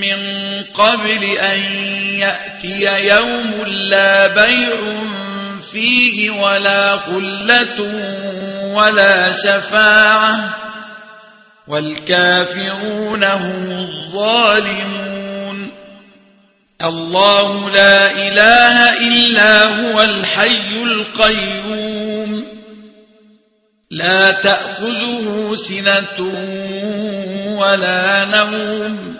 من قبل أن يأتي يوم لا بيع فيه ولا خلة ولا شفاعة والكافرون هم الظالمون الله لا إله إلا هو الحي القيوم لا تأخذه سنة ولا نوم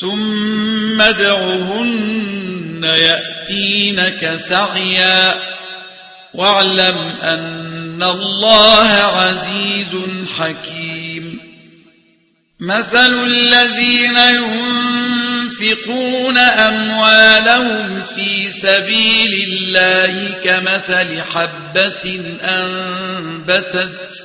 ثم ادعهن يأتينك سعيا. واعلم أن الله عزيز حكيم. مثل الذين ينفقون أموالهم في سبيل الله كمثل حبة أنبتت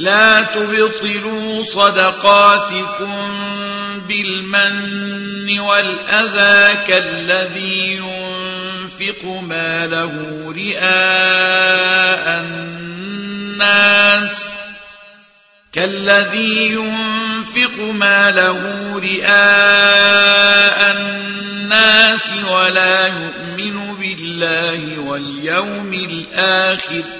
لا تبطلوا صدقاتكم بالمن والأذى كالذي ينفق ماله رئاء الناس كالذي ينفق ماله رئاء الناس ولا يؤمن بالله واليوم الآخر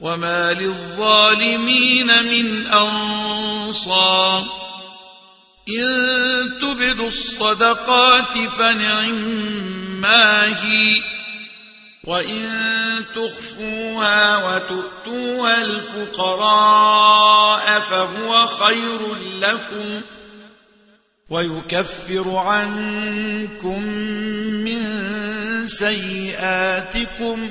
وما للظالمين من أنصار إن تبدوا الصدقات فنعما هي وإن تخفوها وتؤتوها الفقراء فهو خير لكم ويكفر عنكم من سيئاتكم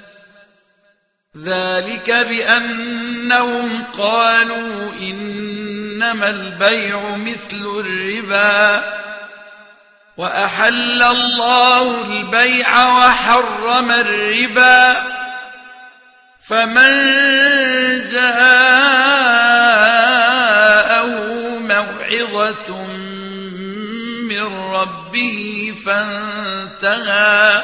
ذلك بأنهم قالوا إنما البيع مثل الربا وأحل الله البيع وحرم الربا فمن جاءه موعظة من ربه فانتهى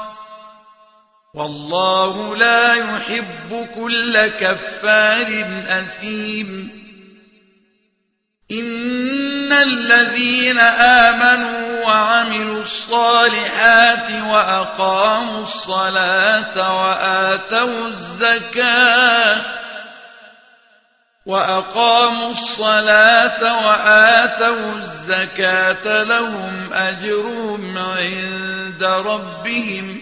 والله لا يحب كل كفار أثيم. إن الذين آمنوا وعملوا الصالحات وأقاموا الصلاة وآتوا الزكاة وأقاموا الصلاة وآتوا الزكاة لهم أجرهم عند ربهم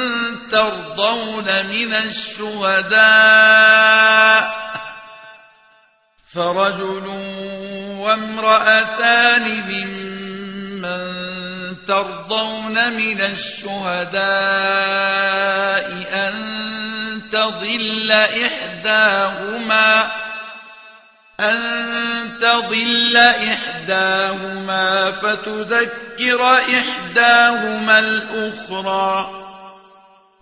ترضون من الشهداء فرجل وامرأتان ممن ترضون من الشهداء أن تضل إحداهما أن تضل إحداهما فتذكر إحداهما الأخرى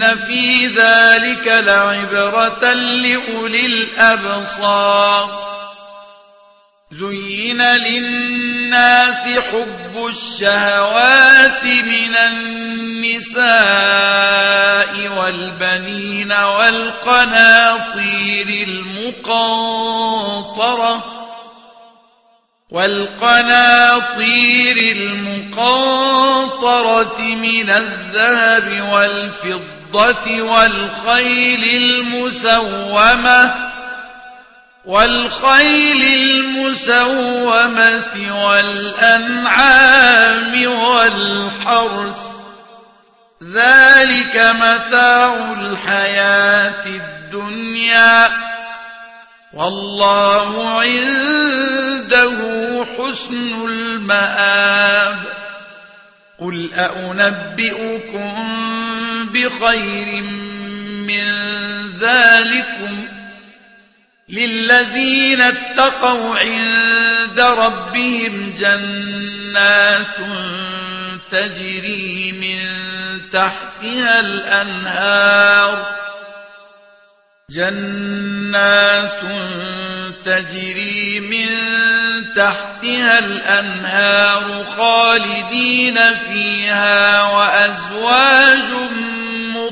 في ذلك لعبرة لأولي الأبصار زين للناس حب الشهوات من النساء والبنين والقناطير المقنطرة والقناطير المقنطرة من الذهب والفضة والخيل المسومة والخيل المسومة والأنعام والحرث ذلك متاع الحياة الدنيا والله عنده حسن المآب قل أنبئكم بخير من ذلكم للذين اتقوا عند ربهم جنات تجري من تحتها الأنهار جنات تجري من تحتها الأنهار خالدين فيها وأزواج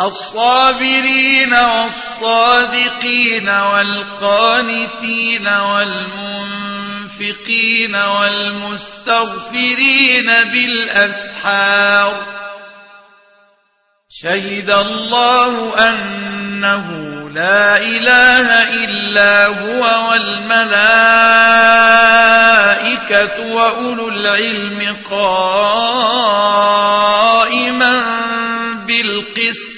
الصابرين والصادقين والقانتين والمنفقين والمستغفرين بالأسحار شهد الله أنه لا إله إلا هو والملائكة وأولو العلم قائما بالقسط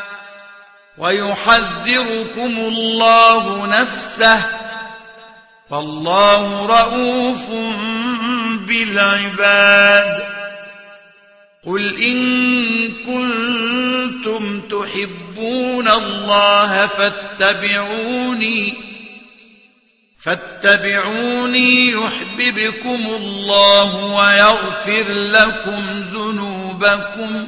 ويحذركم الله نفسه فالله رؤوف بالعباد. قل إن كنتم تحبون الله فاتبعوني فاتبعوني يحببكم الله ويغفر لكم ذنوبكم.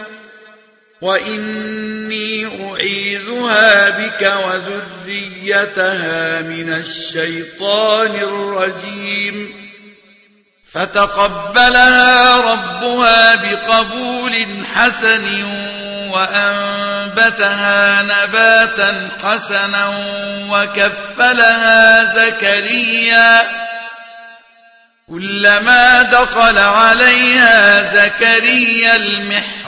وإني أعيذها بك وذريتها من الشيطان الرجيم فتقبلها ربها بقبول حسن وأنبتها نباتا حسنا وكفلها زكريا كلما دخل عليها زكريا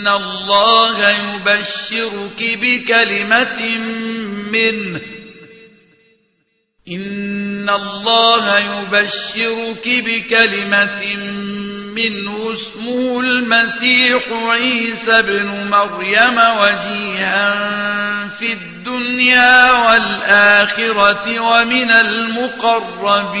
إن الله يبشرك بكلمة منه. إن الله يبشرك بكلمة منه. اسمه المسيح عيسى بن مريم وجيها في الدنيا والآخرة ومن المقربين.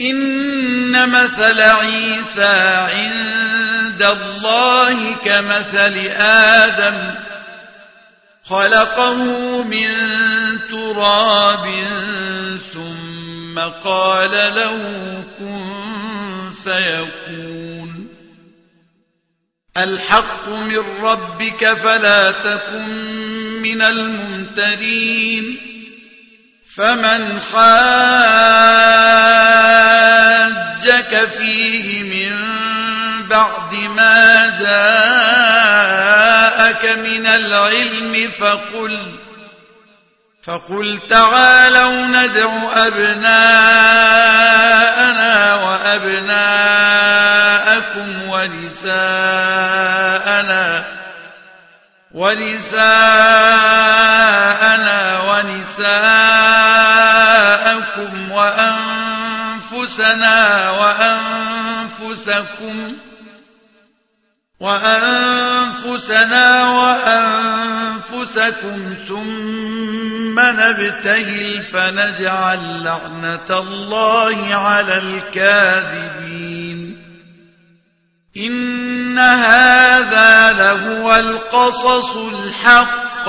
إن مثل عيسى عند الله كمثل آدم خلقه من تراب ثم قال له كن فيكون. الحق من ربك فلا تكن من الممترين. فمن حاجك فيه من بعد ما جاءك من العلم فقل فقل تعالوا ندع أبناءنا وأبناءكم ونساءنا ونساءنا ونساءكم وأنفسنا وأنفسكم وأنفسنا وأنفسكم ثم نبتهل فنجعل لعنة الله على الكاذبين. إن هذا لهو القصص الحق.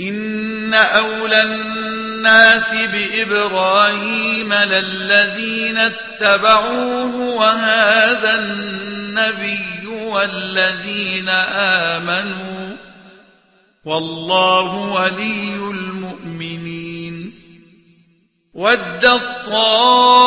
إن أولى الناس بإبراهيم للذين اتبعوه وهذا النبي والذين آمنوا والله ولي المؤمنين ودت طائفة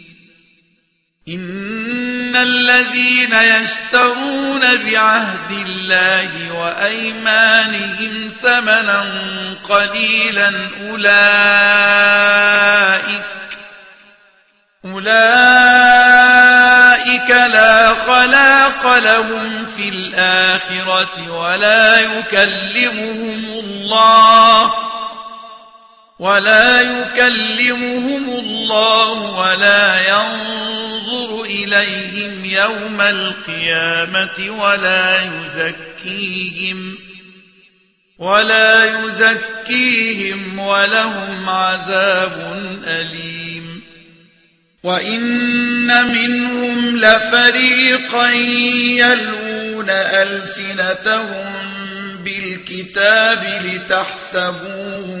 إن الذين يشترون بعهد الله وأيمانهم ثمنا قليلا أولئك أولئك لا خلاق لهم في الآخرة ولا يكلمهم الله ولا يكلمهم الله ولا ينظر إليهم يوم القيامة ولا يزكيهم ولا يزكيهم ولهم عذاب أليم. وإن منهم لفريقا يلون ألسنتهم بالكتاب لتحسبوه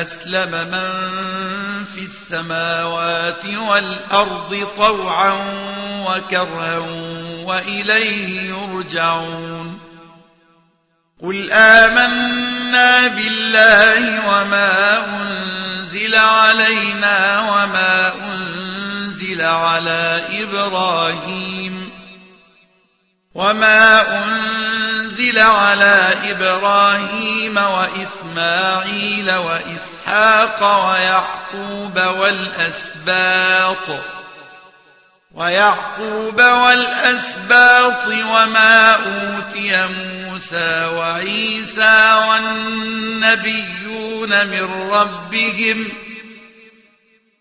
أسلم من في السماوات والأرض طوعا وكرها وإليه يرجعون. قل آمنا بالله وما أنزل علينا وما أنزل على إبراهيم. وما أنزل على إبراهيم وإسماعيل وإسحاق ويعقوب والأسباط ويعقوب والأسباط وما أوتي موسى وعيسى والنبيون من ربهم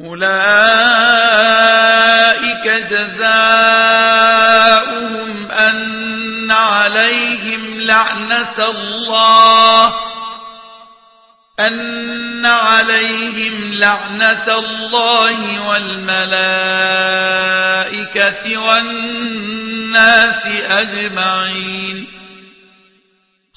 أولئك جزاؤهم أن عليهم لعنة الله. أن عليهم لعنة الله والملائكة والناس أجمعين.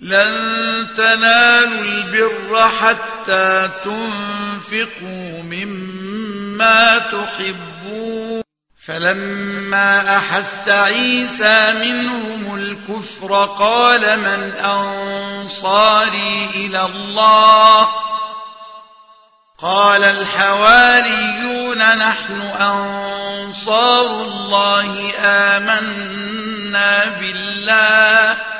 لن تنالوا البر حتى تنفقوا مما تحبون. فلما أحس عيسى منهم الكفر قال من أنصاري إلى الله؟ قال الحواريون نحن أنصار الله آمنا بالله.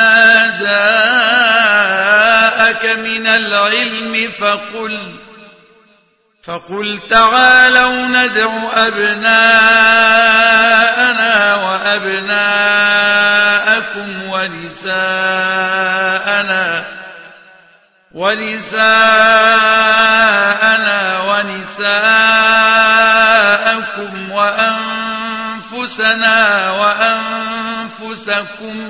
ما جاءك من العلم فقل فقل تعالوا ندع أبناءنا وأبناءكم ونساءنا ونساءنا ونساءكم وأنفسنا وأنفسكم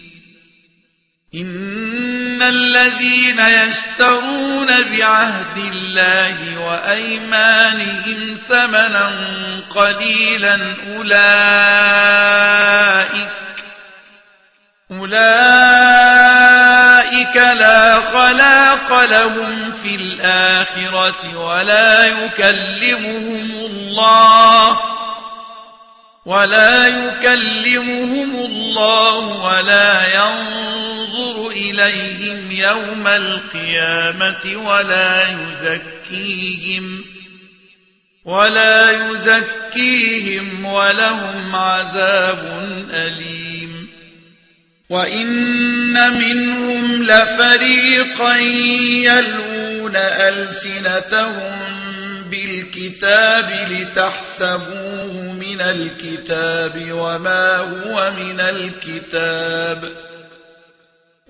إن الذين يشترون بعهد الله وأيمانهم ثمنا قليلا أولئك أولئك لا خلاق لهم في الآخرة ولا يكلمهم الله ولا يكلمهم الله ولا ينظر إليهم يوم القيامة ولا يزكيهم ولا يزكيهم ولهم عذاب أليم وإن منهم لفريقا يلون ألسنتهم بالكتاب لتحسبوه من الكتاب وما هو من الكتاب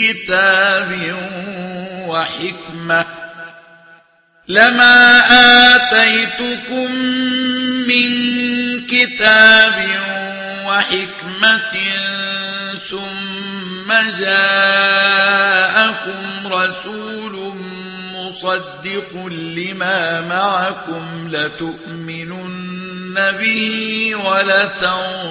كتاب وحكمة. لما آتيتكم من كتاب وحكمة ثم جاءكم رسول مصدق لما معكم لتؤمنن به ولتنصرنه.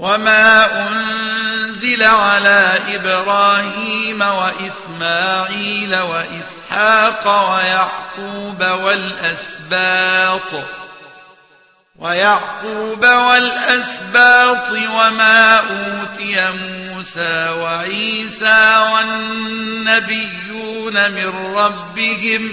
وما أنزل على إبراهيم وإسماعيل وإسحاق ويعقوب والأسباط ويعقوب والأسباط وما أوتي موسى وعيسى والنبيون من ربهم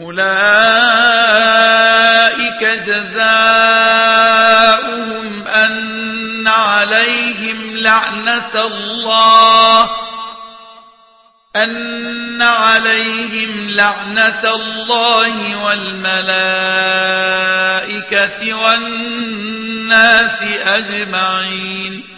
أولئك جزاؤهم أن عليهم لعنة الله. أن عليهم لعنة الله والملائكة والناس أجمعين.